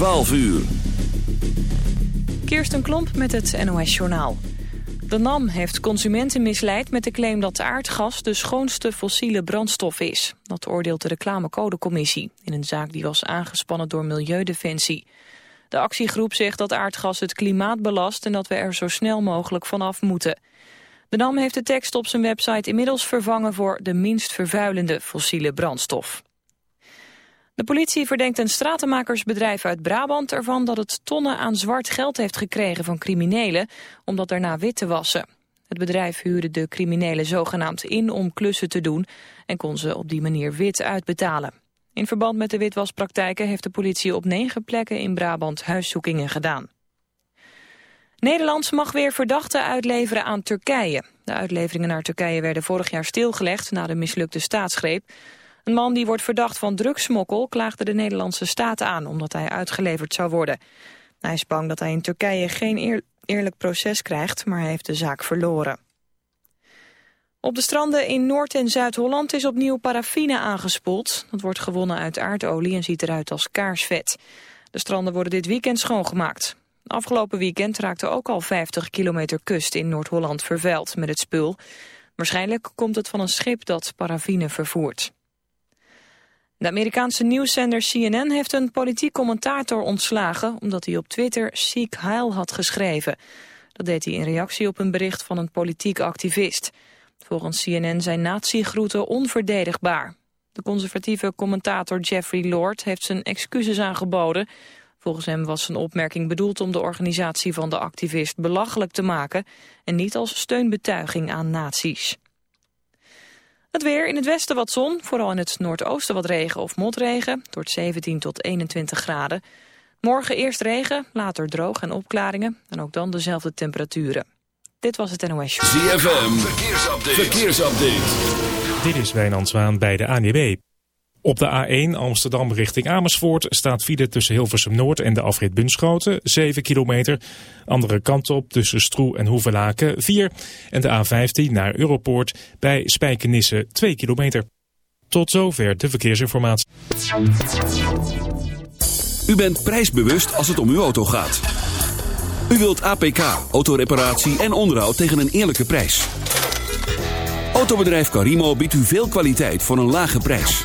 12 uur. Kirsten Klomp met het NOS-journaal. De NAM heeft consumenten misleid met de claim dat aardgas de schoonste fossiele brandstof is. Dat oordeelt de reclamecodecommissie in een zaak die was aangespannen door Milieudefensie. De actiegroep zegt dat aardgas het klimaat belast en dat we er zo snel mogelijk vanaf moeten. De NAM heeft de tekst op zijn website inmiddels vervangen voor de minst vervuilende fossiele brandstof. De politie verdenkt een stratenmakersbedrijf uit Brabant ervan dat het tonnen aan zwart geld heeft gekregen van criminelen om dat daarna wit te wassen. Het bedrijf huurde de criminelen zogenaamd in om klussen te doen en kon ze op die manier wit uitbetalen. In verband met de witwaspraktijken heeft de politie op negen plekken in Brabant huiszoekingen gedaan. Nederland mag weer verdachten uitleveren aan Turkije. De uitleveringen naar Turkije werden vorig jaar stilgelegd na de mislukte staatsgreep. Een man die wordt verdacht van drugsmokkel klaagde de Nederlandse staat aan omdat hij uitgeleverd zou worden. Hij is bang dat hij in Turkije geen eerlijk proces krijgt, maar hij heeft de zaak verloren. Op de stranden in Noord- en Zuid-Holland is opnieuw paraffine aangespoeld. Dat wordt gewonnen uit aardolie en ziet eruit als kaarsvet. De stranden worden dit weekend schoongemaakt. Afgelopen weekend raakte ook al 50 kilometer kust in Noord-Holland vervuild met het spul. Waarschijnlijk komt het van een schip dat paraffine vervoert. De Amerikaanse nieuwszender CNN heeft een politiek commentator ontslagen... omdat hij op Twitter Seek Heil had geschreven. Dat deed hij in reactie op een bericht van een politiek activist. Volgens CNN zijn natiegroeten onverdedigbaar. De conservatieve commentator Jeffrey Lord heeft zijn excuses aangeboden. Volgens hem was zijn opmerking bedoeld om de organisatie van de activist belachelijk te maken... en niet als steunbetuiging aan nazi's. Het weer in het westen wat zon, vooral in het noordoosten wat regen of motregen. Tot 17 tot 21 graden. Morgen eerst regen, later droog en opklaringen. En ook dan dezelfde temperaturen. Dit was het NOS Show. ZFM, verkeersupdate. verkeersupdate. Dit is Wijnand Zwaan bij de ANWB. Op de A1 Amsterdam richting Amersfoort staat file tussen Hilversum Noord en de afrit Bunschoten 7 kilometer. Andere kant op tussen Stroe en Hoevelaken 4. En de A15 naar Europoort bij Spijkenisse 2 kilometer. Tot zover de verkeersinformatie. U bent prijsbewust als het om uw auto gaat. U wilt APK, autoreparatie en onderhoud tegen een eerlijke prijs. Autobedrijf Carimo biedt u veel kwaliteit voor een lage prijs.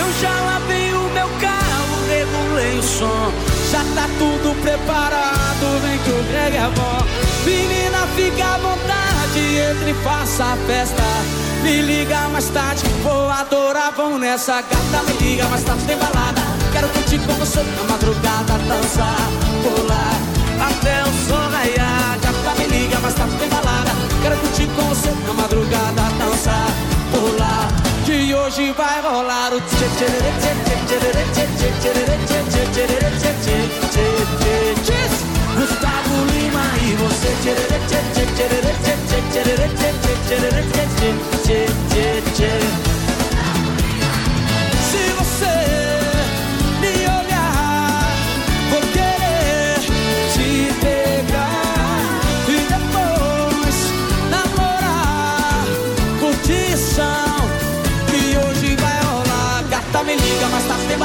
Eu já lavei o meu carro, regulei o som. Já tá tudo preparado, vem que o Greg é bom. Menina, fica à vontade, entre e faça a festa. Me liga mais tarde, vou adorar, vamos nessa gata. Me liga mais tarde, tem balada. Quero curtir com você na madrugada, dançar, pular até o sol raiar. Gata, me liga mais tarde, tem balada. Quero curtir com você na madrugada, dançar, pular. Tchê tchê tchê tchê tchê tchê tchê tchê Gustavo Lima e você tchê tchê tchê tchê tchê tchê tchê tchê tchê tchê tchê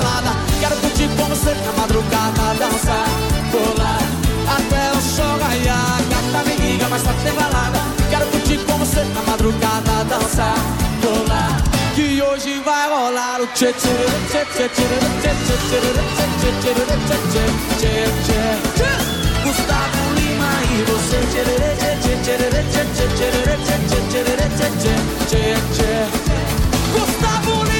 balada. Quero curtir com você na madrugada, dançar, rolar até o sol raiar. Gata me liga, mas tá sem balada. Quero curtir com você na madrugada, dançar, rolar. Que hoje vai rolar o tchê tchê tchê tchê tchê tchê tchê tchê tchê tchê tchê tchê tchê tchê Gustavo Lima e você tchê tchê tchê tchê tchê tchê tchê tchê tchê tchê tchê Gustavo Lima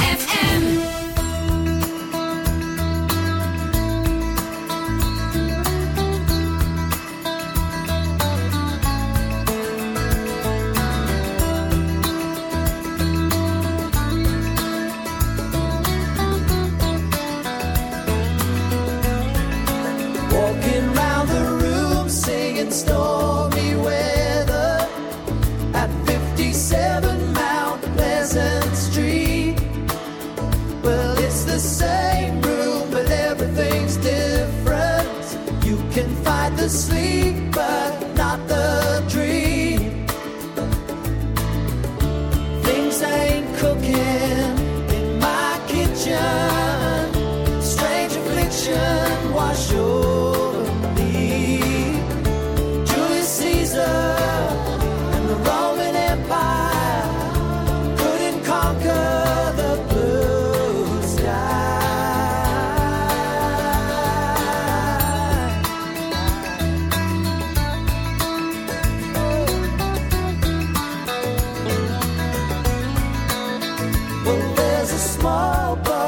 a small boat.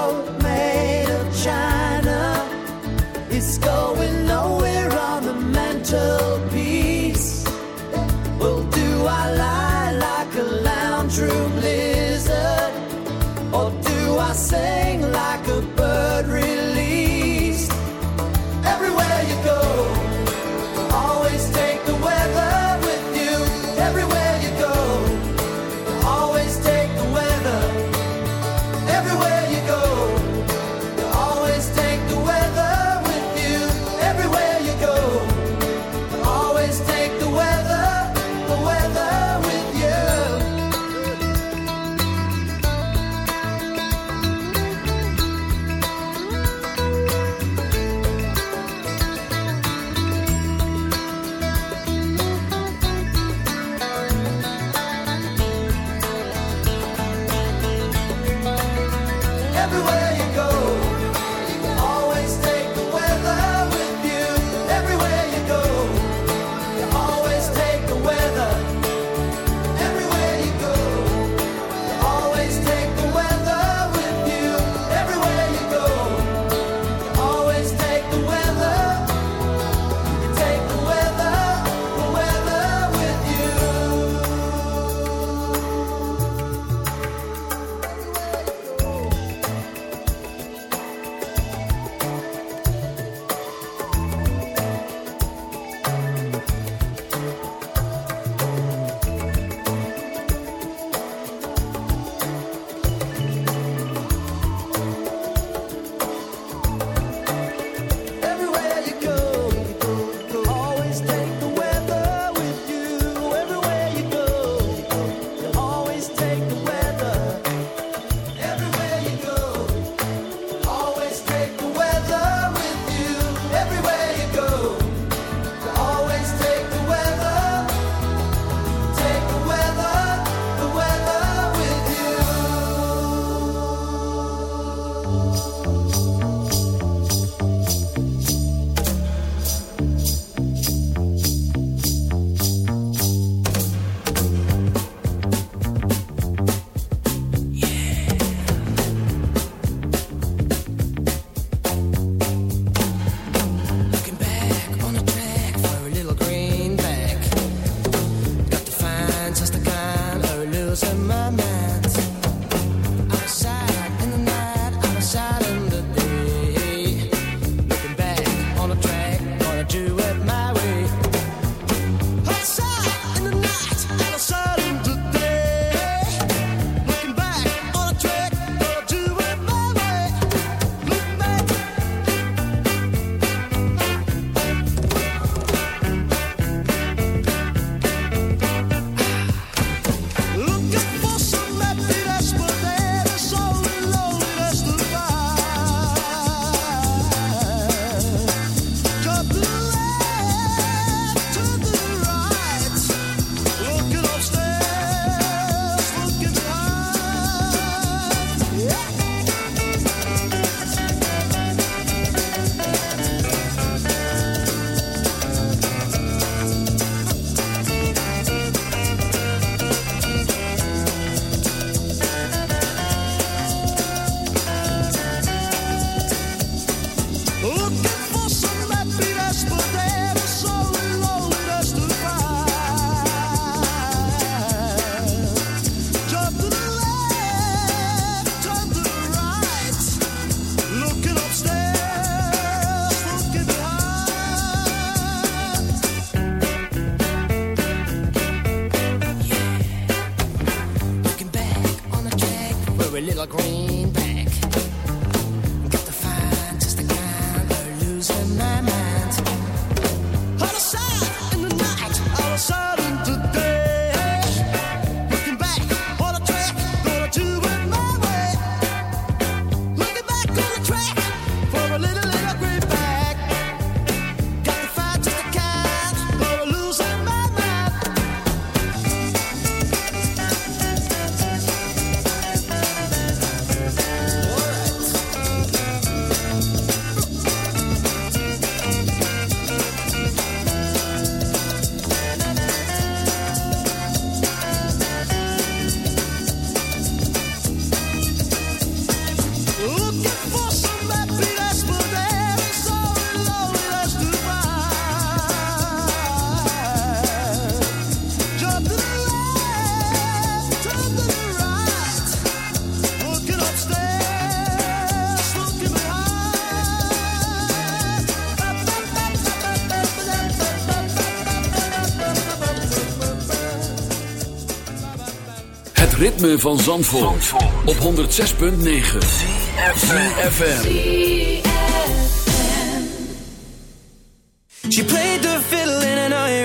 Van Zandvoort, op 106.9 ZFM. She played the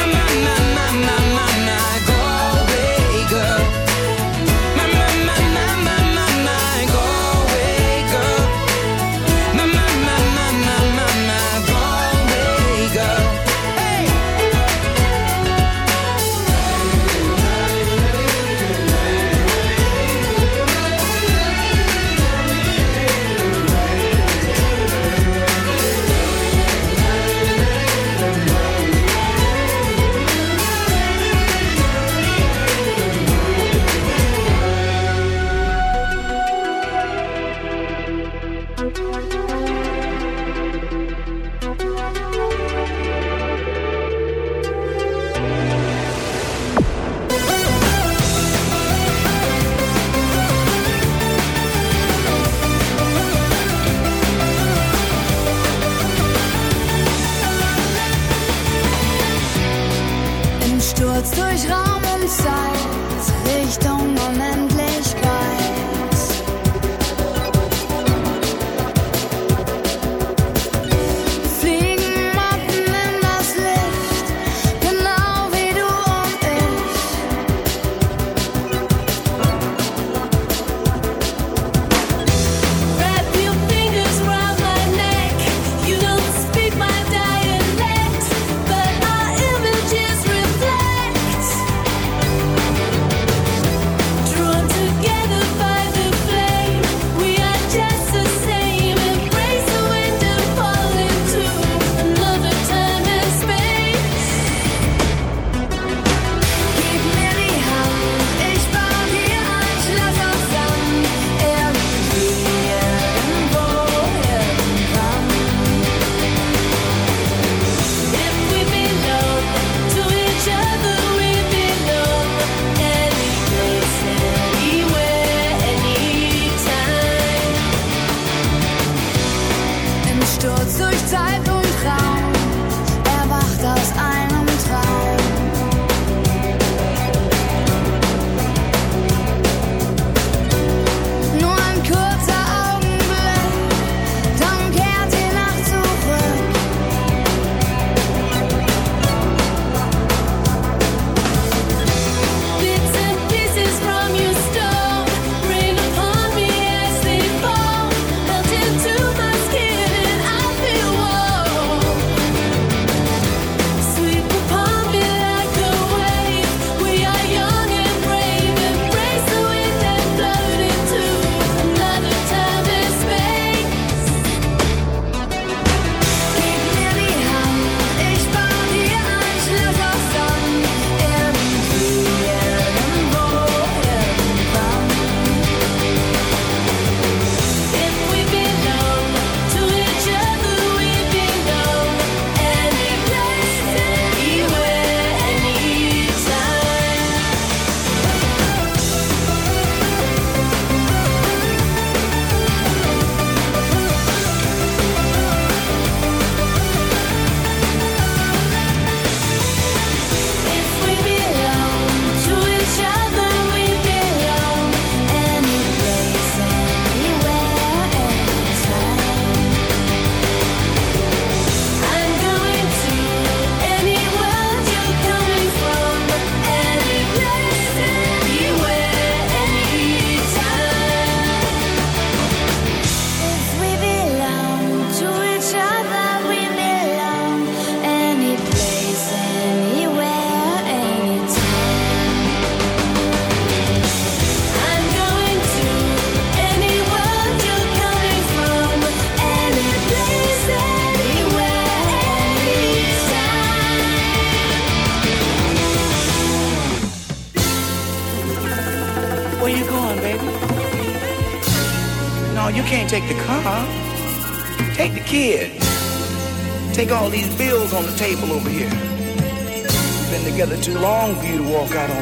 My, my, my, my, my, my,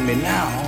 me now.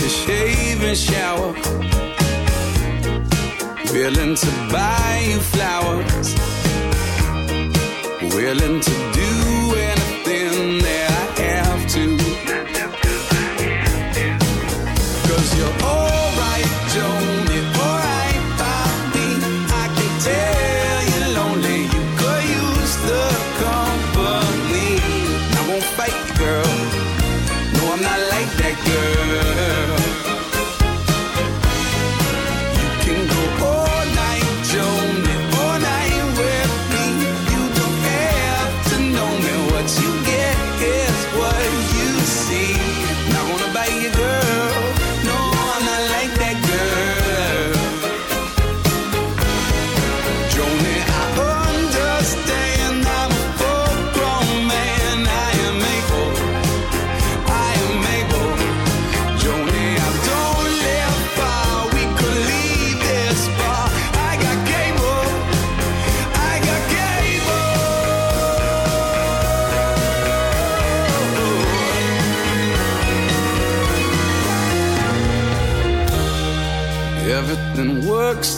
to shave and shower. Willing to buy you flowers. Willing to do anything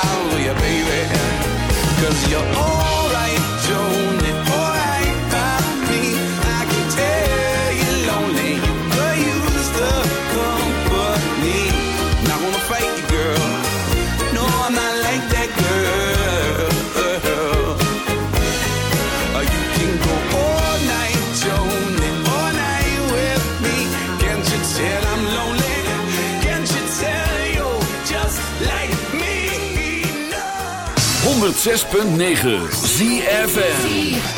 hallelujah, baby. Cause you're all 106.9 ZFN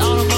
all the